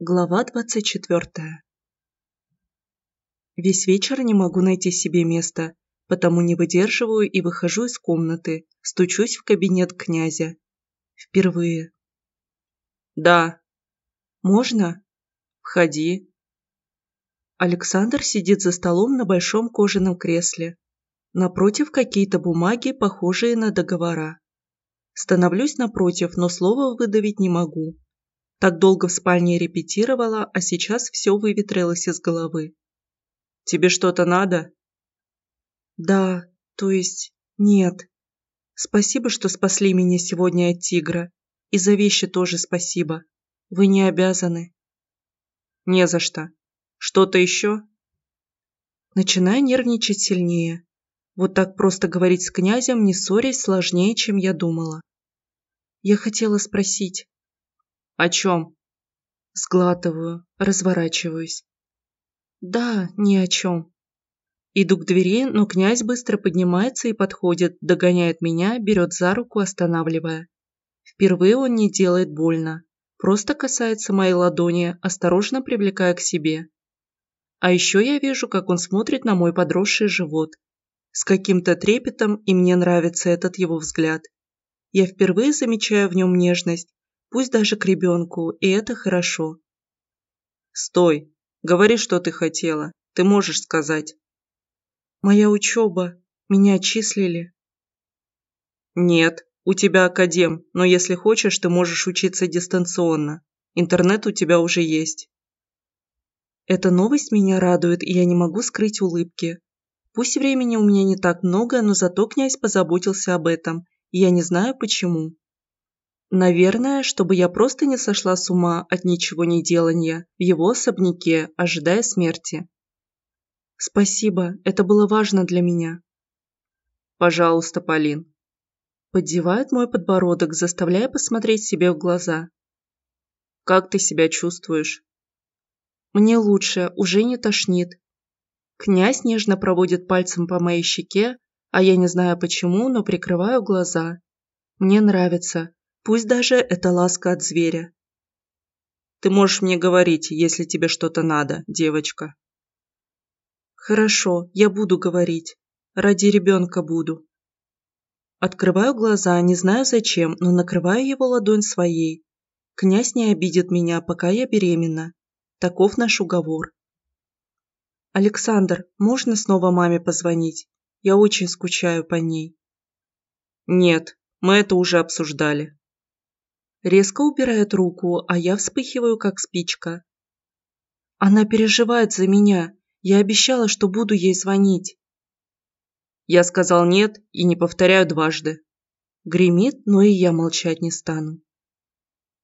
Глава двадцать четвертая Весь вечер не могу найти себе места, потому не выдерживаю и выхожу из комнаты, стучусь в кабинет князя. Впервые. Да. Можно? Входи. Александр сидит за столом на большом кожаном кресле. Напротив какие-то бумаги, похожие на договора. Становлюсь напротив, но слова выдавить не могу. Так долго в спальне репетировала, а сейчас все выветрилось из головы. «Тебе что-то надо?» «Да, то есть нет. Спасибо, что спасли меня сегодня от тигра. И за вещи тоже спасибо. Вы не обязаны». «Не за что. Что-то еще?» Начинаю нервничать сильнее. Вот так просто говорить с князем, не ссорясь, сложнее, чем я думала. Я хотела спросить. О чем? Сглатываю, разворачиваюсь. Да, ни о чем. Иду к двери, но князь быстро поднимается и подходит, догоняет меня, берет за руку, останавливая. Впервые он не делает больно, просто касается моей ладони, осторожно привлекая к себе. А еще я вижу, как он смотрит на мой подросший живот. С каким-то трепетом, и мне нравится этот его взгляд. Я впервые замечаю в нем нежность, пусть даже к ребенку, и это хорошо. «Стой! Говори, что ты хотела. Ты можешь сказать». «Моя учеба. Меня отчислили». «Нет, у тебя академ, но если хочешь, ты можешь учиться дистанционно. Интернет у тебя уже есть». Эта новость меня радует, и я не могу скрыть улыбки. Пусть времени у меня не так много, но зато князь позаботился об этом, и я не знаю почему. Наверное, чтобы я просто не сошла с ума от ничего не делания в его особняке, ожидая смерти. Спасибо, это было важно для меня. Пожалуйста, Полин. Поддевает мой подбородок, заставляя посмотреть себе в глаза. Как ты себя чувствуешь? Мне лучше, уже не тошнит. Князь нежно проводит пальцем по моей щеке, а я не знаю почему, но прикрываю глаза. Мне нравится, Пусть даже это ласка от зверя. Ты можешь мне говорить, если тебе что-то надо, девочка. Хорошо, я буду говорить. Ради ребенка буду. Открываю глаза, не знаю зачем, но накрываю его ладонь своей. Князь не обидит меня, пока я беременна. Таков наш уговор. Александр, можно снова маме позвонить? Я очень скучаю по ней. Нет, мы это уже обсуждали. Резко убирает руку, а я вспыхиваю, как спичка. Она переживает за меня. Я обещала, что буду ей звонить. Я сказал нет и не повторяю дважды. Гремит, но и я молчать не стану.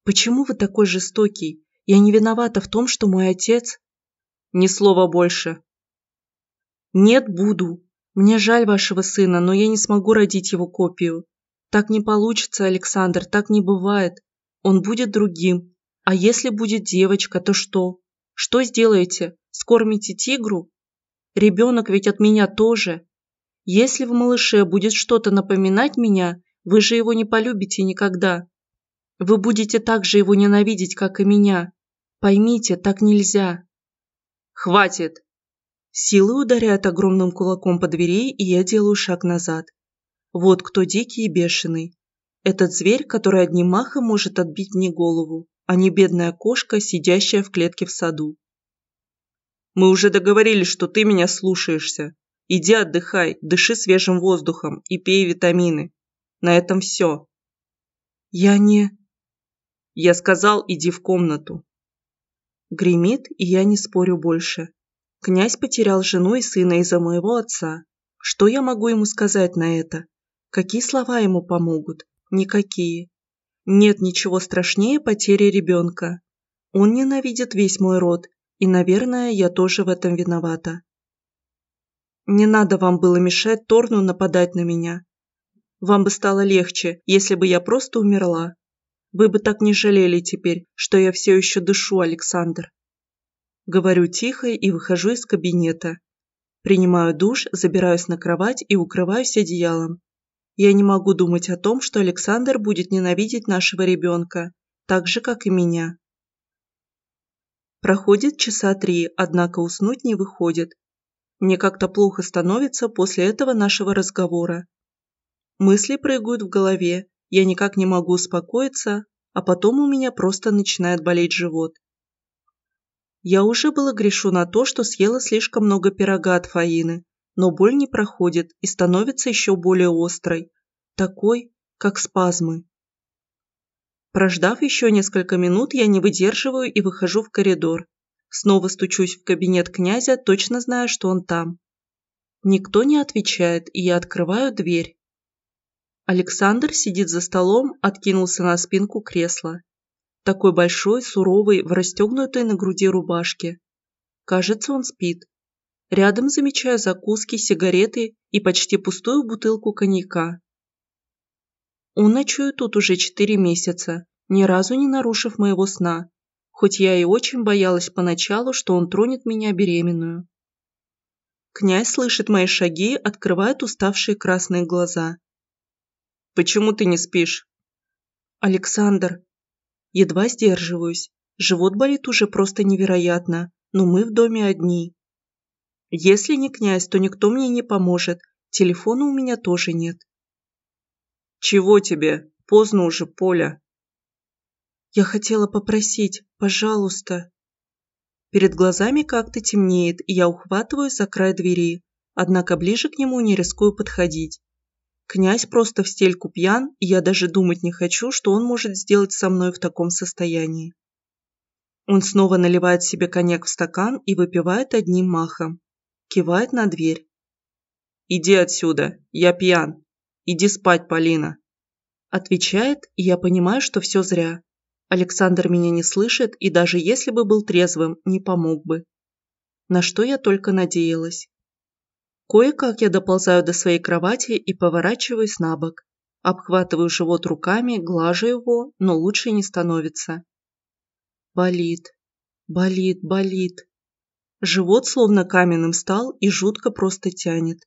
Почему вы такой жестокий? Я не виновата в том, что мой отец... Ни слова больше. Нет, буду. Мне жаль вашего сына, но я не смогу родить его копию. Так не получится, Александр, так не бывает. Он будет другим. А если будет девочка, то что? Что сделаете? Скормите тигру? Ребенок ведь от меня тоже. Если в малыше будет что-то напоминать меня, вы же его не полюбите никогда. Вы будете так же его ненавидеть, как и меня. Поймите, так нельзя. Хватит! Силы ударяют огромным кулаком по двери, и я делаю шаг назад. Вот кто дикий и бешеный. Этот зверь, который одним махом может отбить мне голову, а не бедная кошка, сидящая в клетке в саду. Мы уже договорились, что ты меня слушаешься. Иди отдыхай, дыши свежим воздухом и пей витамины. На этом все. Я не... Я сказал, иди в комнату. Гремит, и я не спорю больше. Князь потерял жену и сына из-за моего отца. Что я могу ему сказать на это? Какие слова ему помогут? Никакие. Нет ничего страшнее потери ребенка. Он ненавидит весь мой род, и, наверное, я тоже в этом виновата. Не надо вам было мешать Торну нападать на меня. Вам бы стало легче, если бы я просто умерла. Вы бы так не жалели теперь, что я все еще дышу, Александр. Говорю тихо и выхожу из кабинета. Принимаю душ, забираюсь на кровать и укрываюсь одеялом. Я не могу думать о том, что Александр будет ненавидеть нашего ребенка, так же, как и меня. Проходит часа три, однако уснуть не выходит. Мне как-то плохо становится после этого нашего разговора. Мысли прыгают в голове, я никак не могу успокоиться, а потом у меня просто начинает болеть живот. Я уже было грешу на то, что съела слишком много пирога от Фаины, но боль не проходит и становится еще более острой, такой, как спазмы. Прождав еще несколько минут, я не выдерживаю и выхожу в коридор. Снова стучусь в кабинет князя, точно зная, что он там. Никто не отвечает, и я открываю дверь. Александр сидит за столом, откинулся на спинку кресла. Такой большой, суровый, в расстегнутой на груди рубашке. Кажется, он спит. Рядом замечаю закуски, сигареты и почти пустую бутылку коньяка. Он ночует тут уже четыре месяца, ни разу не нарушив моего сна, хоть я и очень боялась поначалу, что он тронет меня беременную. Князь слышит мои шаги, открывает уставшие красные глаза. «Почему ты не спишь?» «Александр». Едва сдерживаюсь. Живот болит уже просто невероятно, но мы в доме одни. Если не князь, то никто мне не поможет. Телефона у меня тоже нет. «Чего тебе? Поздно уже, Поля». «Я хотела попросить, пожалуйста». Перед глазами как-то темнеет, и я ухватываюсь за край двери, однако ближе к нему не рискую подходить. Князь просто в стельку пьян, и я даже думать не хочу, что он может сделать со мной в таком состоянии. Он снова наливает себе коньяк в стакан и выпивает одним махом. Кивает на дверь. «Иди отсюда, я пьян», «Иди спать, Полина!» Отвечает, и я понимаю, что все зря. Александр меня не слышит, и даже если бы был трезвым, не помог бы. На что я только надеялась. Кое-как я доползаю до своей кровати и поворачиваюсь на бок. Обхватываю живот руками, глажу его, но лучше не становится. Болит, болит, болит. Живот словно каменным стал и жутко просто тянет.